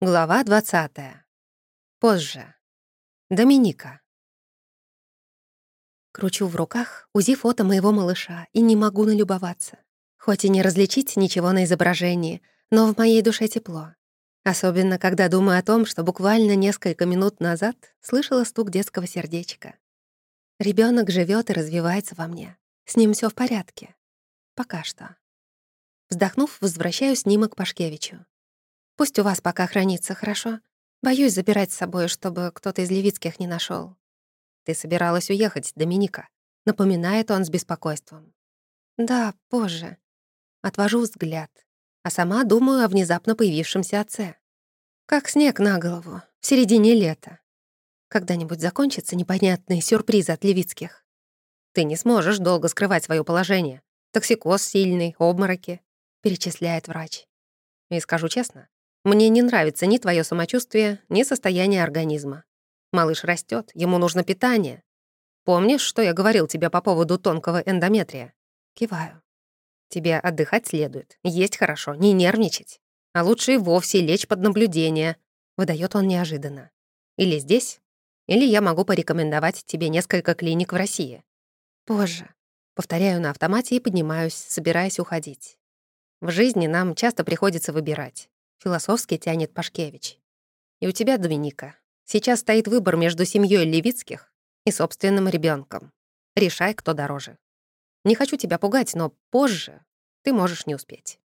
Глава 20. Позже. Доминика. Кручу в руках УЗИ фото моего малыша и не могу налюбоваться. Хоть и не различить ничего на изображении, но в моей душе тепло. Особенно, когда думаю о том, что буквально несколько минут назад слышала стук детского сердечка. Ребенок живет и развивается во мне. С ним все в порядке. Пока что. Вздохнув, возвращаю снимок Пашкевичу. Пусть у вас пока хранится, хорошо? Боюсь забирать с собой, чтобы кто-то из Левицких не нашел. Ты собиралась уехать, Доминика. Напоминает он с беспокойством. Да, позже. Отвожу взгляд. А сама думаю о внезапно появившемся отце. Как снег на голову, в середине лета. Когда-нибудь закончится непонятный сюрприз от Левицких. Ты не сможешь долго скрывать свое положение. Токсикоз сильный, обмороки, перечисляет врач. И скажу честно, мне не нравится ни твое самочувствие, ни состояние организма. Малыш растет, ему нужно питание. Помнишь, что я говорил тебе по поводу тонкого эндометрия? Киваю. Тебе отдыхать следует, есть хорошо, не нервничать. А лучше и вовсе лечь под наблюдение. Выдает он неожиданно. Или здесь, или я могу порекомендовать тебе несколько клиник в России. Позже. Повторяю на автомате и поднимаюсь, собираясь уходить. В жизни нам часто приходится выбирать. Философски тянет Пашкевич. И у тебя, Доминика, сейчас стоит выбор между семьей Левицких и собственным ребенком. Решай, кто дороже. Не хочу тебя пугать, но позже ты можешь не успеть.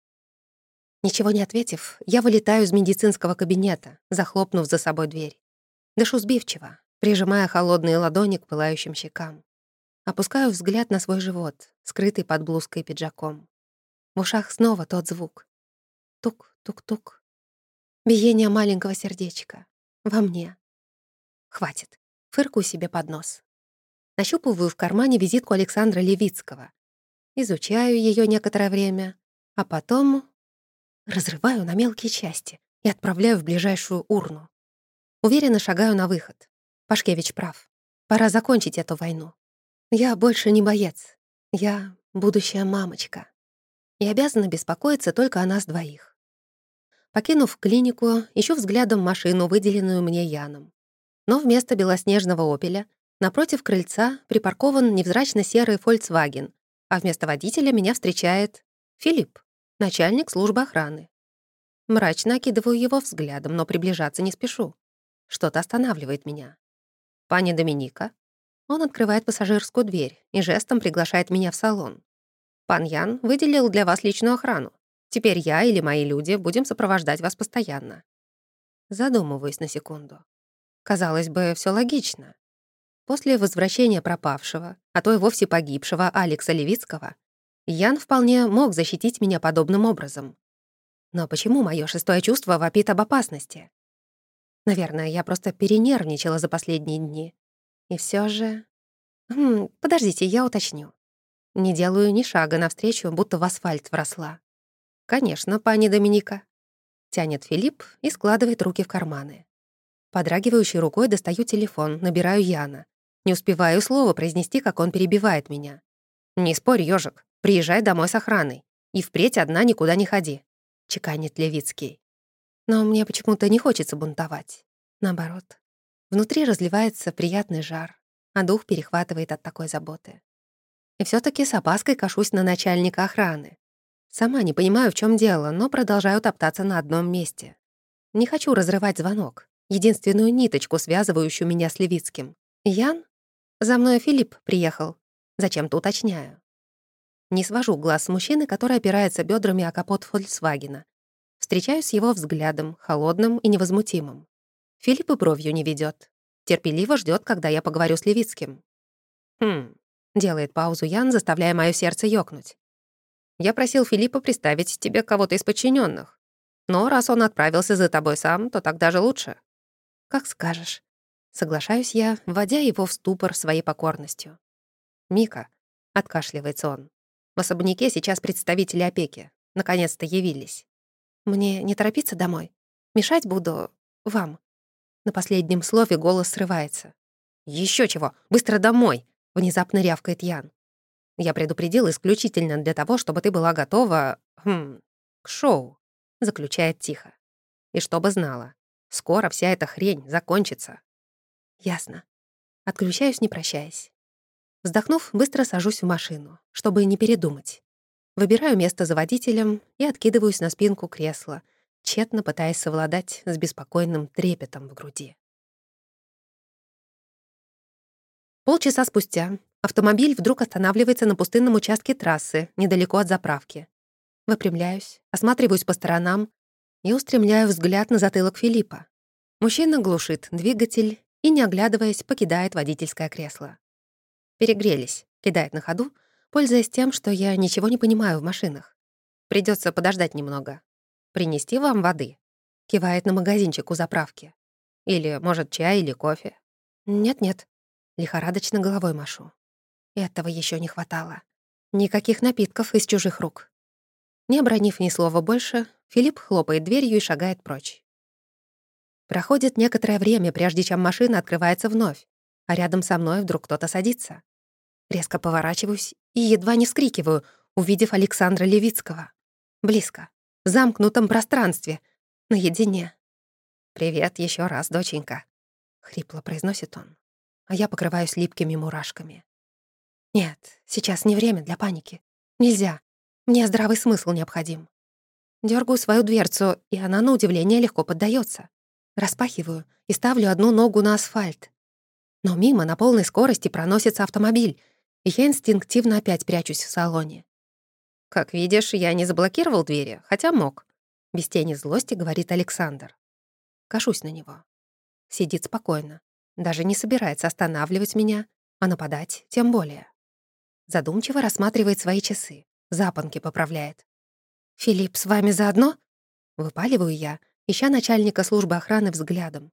Ничего не ответив, я вылетаю из медицинского кабинета, захлопнув за собой дверь. Дышу сбивчиво, прижимая холодные ладони к пылающим щекам. Опускаю взгляд на свой живот, скрытый под блузкой и пиджаком. В ушах снова тот звук. Тук-тук-тук. Биение маленького сердечка. Во мне. Хватит. Фыркую себе под нос. Нащупываю в кармане визитку Александра Левицкого. Изучаю ее некоторое время, а потом разрываю на мелкие части и отправляю в ближайшую урну. Уверенно шагаю на выход. Пашкевич прав. Пора закончить эту войну. Я больше не боец. Я будущая мамочка. И обязана беспокоиться только о нас двоих. Покинув клинику, ищу взглядом машину, выделенную мне Яном. Но вместо белоснежного «Опеля» напротив крыльца припаркован невзрачно серый Volkswagen, а вместо водителя меня встречает Филипп, начальник службы охраны. Мрачно окидываю его взглядом, но приближаться не спешу. Что-то останавливает меня. «Пани Доминика?» Он открывает пассажирскую дверь и жестом приглашает меня в салон. «Пан Ян выделил для вас личную охрану. Теперь я или мои люди будем сопровождать вас постоянно. Задумываюсь на секунду. Казалось бы, все логично. После возвращения пропавшего, а то и вовсе погибшего Алекса Левицкого, Ян вполне мог защитить меня подобным образом. Но почему мое шестое чувство вопит об опасности? Наверное, я просто перенервничала за последние дни. И все же... Хм, подождите, я уточню. Не делаю ни шага навстречу, будто в асфальт вросла. «Конечно, пани Доминика», — тянет Филипп и складывает руки в карманы. Подрагивающей рукой достаю телефон, набираю Яна. Не успеваю слова произнести, как он перебивает меня. «Не спорь, ёжик, приезжай домой с охраной. И впредь одна никуда не ходи», — чеканит Левицкий. Но мне почему-то не хочется бунтовать. Наоборот. Внутри разливается приятный жар, а дух перехватывает от такой заботы. И все таки с опаской кашусь на начальника охраны. Сама не понимаю, в чем дело, но продолжаю топтаться на одном месте. Не хочу разрывать звонок, единственную ниточку, связывающую меня с Левицким. Ян? За мной Филипп приехал. Зачем-то уточняю. Не свожу глаз с мужчины, который опирается бедрами о капот Фольксвагена. Встречаюсь с его взглядом, холодным и невозмутимым. Филипп и бровью не ведет. Терпеливо ждет, когда я поговорю с Левицким. «Хм», — делает паузу Ян, заставляя мое сердце ёкнуть. Я просил Филиппа приставить тебе кого-то из подчиненных. Но раз он отправился за тобой сам, то так даже лучше. Как скажешь. Соглашаюсь я, вводя его в ступор своей покорностью. «Мика», — откашливается он, — «в особняке сейчас представители опеки. Наконец-то явились. Мне не торопиться домой? Мешать буду вам». На последнем слове голос срывается. Еще чего! Быстро домой!» — внезапно рявкает Ян. Я предупредил исключительно для того, чтобы ты была готова... Хм, к шоу», — заключает тихо. «И чтобы знала, Скоро вся эта хрень закончится. Ясно. Отключаюсь, не прощаясь. Вздохнув, быстро сажусь в машину, чтобы не передумать. Выбираю место за водителем и откидываюсь на спинку кресла, тщетно пытаясь совладать с беспокойным трепетом в груди. Полчаса спустя автомобиль вдруг останавливается на пустынном участке трассы, недалеко от заправки. Выпрямляюсь, осматриваюсь по сторонам и устремляю взгляд на затылок Филиппа. Мужчина глушит двигатель и, не оглядываясь, покидает водительское кресло. «Перегрелись», — кидает на ходу, пользуясь тем, что я ничего не понимаю в машинах. Придется подождать немного. Принести вам воды?» Кивает на магазинчик у заправки. «Или, может, чай или кофе?» «Нет-нет». Лихорадочно головой машу. Этого еще не хватало. Никаких напитков из чужих рук. Не обронив ни слова больше, Филипп хлопает дверью и шагает прочь. Проходит некоторое время, прежде чем машина открывается вновь, а рядом со мной вдруг кто-то садится. Резко поворачиваюсь и едва не вскрикиваю, увидев Александра Левицкого. Близко замкнутом пространстве, наедине. «Привет еще раз, доченька», — хрипло произносит он, а я покрываюсь липкими мурашками. «Нет, сейчас не время для паники. Нельзя. Мне здравый смысл необходим». Дёргаю свою дверцу, и она, на удивление, легко поддается. Распахиваю и ставлю одну ногу на асфальт. Но мимо на полной скорости проносится автомобиль, и я инстинктивно опять прячусь в салоне. «Как видишь, я не заблокировал двери, хотя мог», — без тени злости говорит Александр. Кашусь на него. Сидит спокойно. Даже не собирается останавливать меня, а нападать тем более. Задумчиво рассматривает свои часы. Запонки поправляет. «Филипп, с вами заодно?» Выпаливаю я, ища начальника службы охраны взглядом.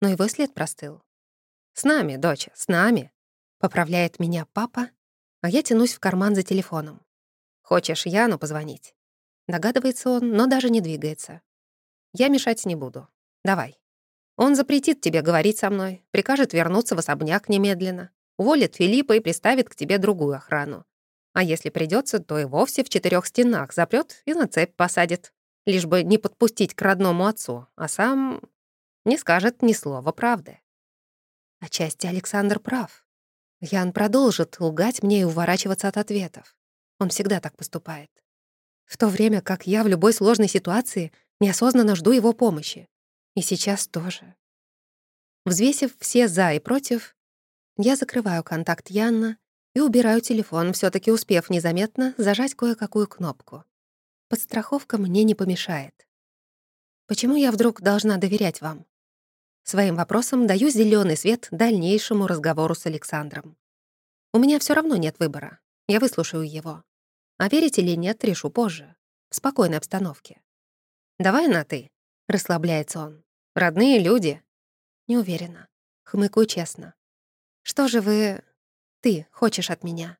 Но его след простыл. «С нами, доча, с нами», — поправляет меня папа, а я тянусь в карман за телефоном. «Хочешь Яну позвонить?» Догадывается он, но даже не двигается. «Я мешать не буду. Давай». Он запретит тебе говорить со мной, прикажет вернуться в особняк немедленно, уволит Филиппа и приставит к тебе другую охрану. А если придется, то и вовсе в четырех стенах запрет и на цепь посадит, лишь бы не подпустить к родному отцу, а сам не скажет ни слова правды. Отчасти Александр прав. Ян продолжит лгать мне и уворачиваться от ответов. Он всегда так поступает. В то время как я в любой сложной ситуации неосознанно жду его помощи. И сейчас тоже. Взвесив все «за» и «против», я закрываю контакт Янна и убираю телефон, все таки успев незаметно зажать кое-какую кнопку. Подстраховка мне не помешает. Почему я вдруг должна доверять вам? Своим вопросом даю зеленый свет дальнейшему разговору с Александром. У меня все равно нет выбора. Я выслушаю его. А верить или нет, решу позже, в спокойной обстановке. «Давай на «ты», — расслабляется он. «Родные люди». Не уверена. Хмыкаю честно. «Что же вы... ты хочешь от меня?»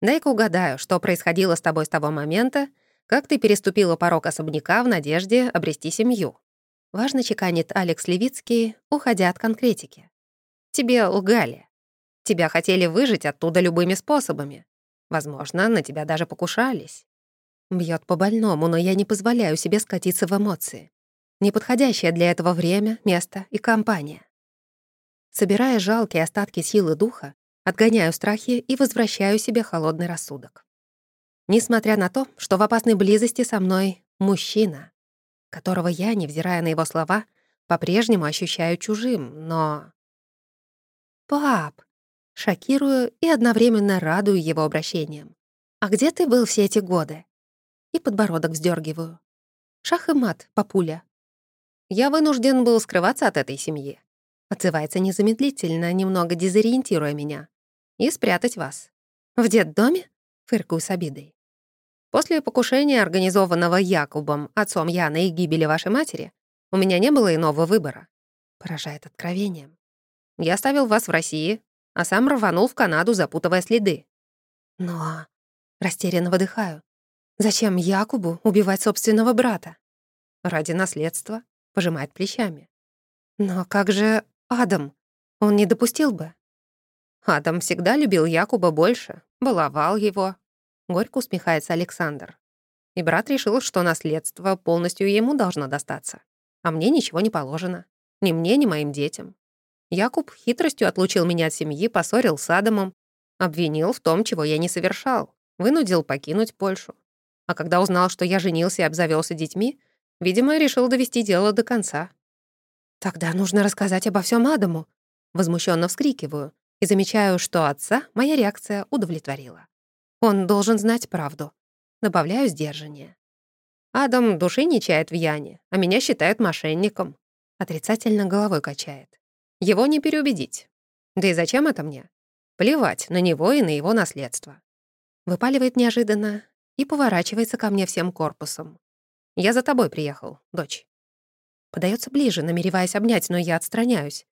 «Дай-ка угадаю, что происходило с тобой с того момента, как ты переступила порог особняка в надежде обрести семью». Важно чеканит Алекс Левицкий, уходя от конкретики. «Тебе лгали. Тебя хотели выжить оттуда любыми способами. Возможно, на тебя даже покушались. Бьет по больному, но я не позволяю себе скатиться в эмоции. Неподходящее для этого время, место и компания. Собирая жалкие остатки силы духа, отгоняю страхи и возвращаю себе холодный рассудок. Несмотря на то, что в опасной близости со мной мужчина, которого я, невзирая на его слова, по-прежнему ощущаю чужим, но... «Пап!» Шокирую и одновременно радую его обращением. «А где ты был все эти годы?» И подбородок вздергиваю. Шах и мат, папуля. «Я вынужден был скрываться от этой семьи», отзывается незамедлительно, немного дезориентируя меня. «И спрятать вас». «В детдоме?» — фыркаю с обидой. «После покушения, организованного Якубом, отцом Яны и гибели вашей матери, у меня не было иного выбора», — поражает откровением. «Я оставил вас в России, а сам рванул в Канаду, запутывая следы. Но растерянно выдыхаю. Зачем Якубу убивать собственного брата? Ради наследства, пожимает плечами. Но как же Адам? Он не допустил бы. Адам всегда любил Якуба больше, баловал его. Горько усмехается Александр. И брат решил, что наследство полностью ему должно достаться. а мне ничего не положено. Ни мне, ни моим детям. Якуб хитростью отлучил меня от семьи, поссорил с Адамом, обвинил в том, чего я не совершал, вынудил покинуть Польшу. А когда узнал, что я женился и обзавелся детьми, видимо, решил довести дело до конца. «Тогда нужно рассказать обо всем Адаму», возмущенно вскрикиваю и замечаю, что отца моя реакция удовлетворила. Он должен знать правду. Добавляю сдержание. Адам души не чает в Яне, а меня считают мошенником. Отрицательно головой качает. Его не переубедить. Да и зачем это мне? Плевать на него и на его наследство. Выпаливает неожиданно и поворачивается ко мне всем корпусом. «Я за тобой приехал, дочь». Подается ближе, намереваясь обнять, но я отстраняюсь.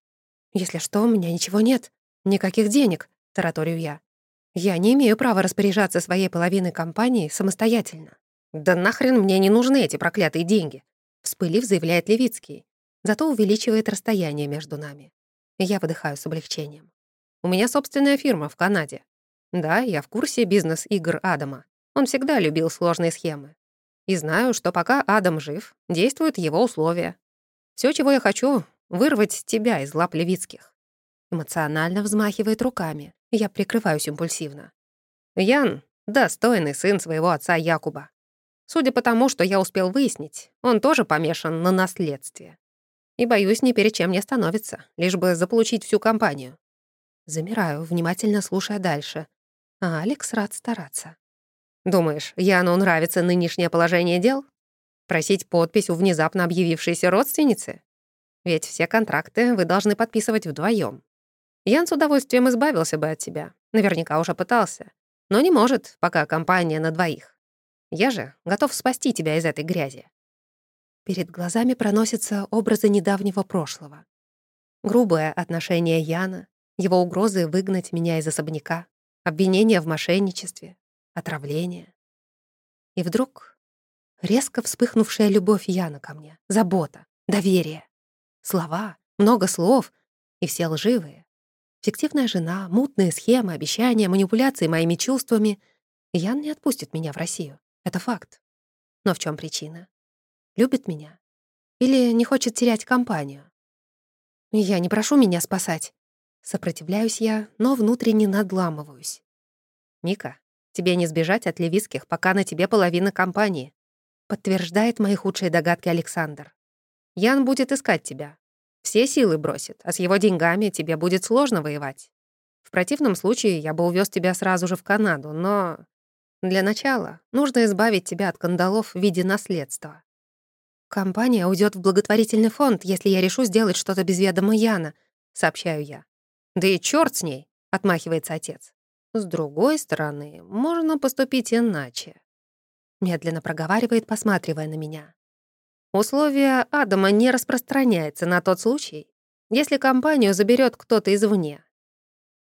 «Если что, у меня ничего нет. Никаких денег», — тараторю я. «Я не имею права распоряжаться своей половиной компании самостоятельно». «Да нахрен мне не нужны эти проклятые деньги», — вспылив, заявляет Левицкий. Зато увеличивает расстояние между нами. Я выдыхаю с облегчением. У меня собственная фирма в Канаде. Да, я в курсе бизнес-игр Адама. Он всегда любил сложные схемы. И знаю, что пока Адам жив, действуют его условия. Все, чего я хочу, вырвать тебя из лап Левицких. Эмоционально взмахивает руками. Я прикрываюсь импульсивно. Ян — достойный сын своего отца Якуба. Судя по тому, что я успел выяснить, он тоже помешан на наследстве. И, боюсь, ни перед чем не становится, лишь бы заполучить всю компанию. Замираю, внимательно слушая дальше. А Алекс рад стараться. Думаешь, Яну нравится нынешнее положение дел? Просить подпись у внезапно объявившейся родственницы? Ведь все контракты вы должны подписывать вдвоем. Ян с удовольствием избавился бы от тебя. Наверняка уже пытался. Но не может, пока компания на двоих. Я же готов спасти тебя из этой грязи». Перед глазами проносятся образы недавнего прошлого. Грубое отношение Яна, его угрозы выгнать меня из особняка, обвинения в мошенничестве, отравление. И вдруг резко вспыхнувшая любовь Яна ко мне, забота, доверие. Слова, много слов, и все лживые. Фиктивная жена, мутные схемы, обещания, манипуляции моими чувствами. Ян не отпустит меня в Россию. Это факт. Но в чем причина? Любит меня? Или не хочет терять компанию? Я не прошу меня спасать. Сопротивляюсь я, но внутренне надламываюсь. Ника, тебе не сбежать от левицких, пока на тебе половина компании. Подтверждает мои худшие догадки Александр. Ян будет искать тебя. Все силы бросит, а с его деньгами тебе будет сложно воевать. В противном случае я бы увез тебя сразу же в Канаду, но для начала нужно избавить тебя от кандалов в виде наследства. Компания уйдет в благотворительный фонд, если я решу сделать что-то без ведома Яна, сообщаю я. Да и черт с ней, отмахивается отец. С другой стороны, можно поступить иначе. Медленно проговаривает, посматривая на меня. Условие Адама не распространяется на тот случай, если компанию заберет кто-то извне.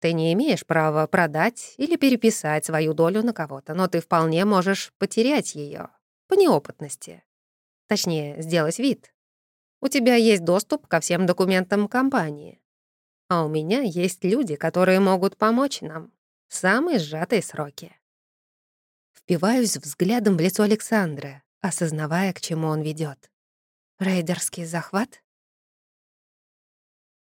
Ты не имеешь права продать или переписать свою долю на кого-то, но ты вполне можешь потерять ее по неопытности. Точнее, сделать вид. У тебя есть доступ ко всем документам компании. А у меня есть люди, которые могут помочь нам в самые сжатые сроки. Впиваюсь взглядом в лицо Александра, осознавая, к чему он ведет. Рейдерский захват?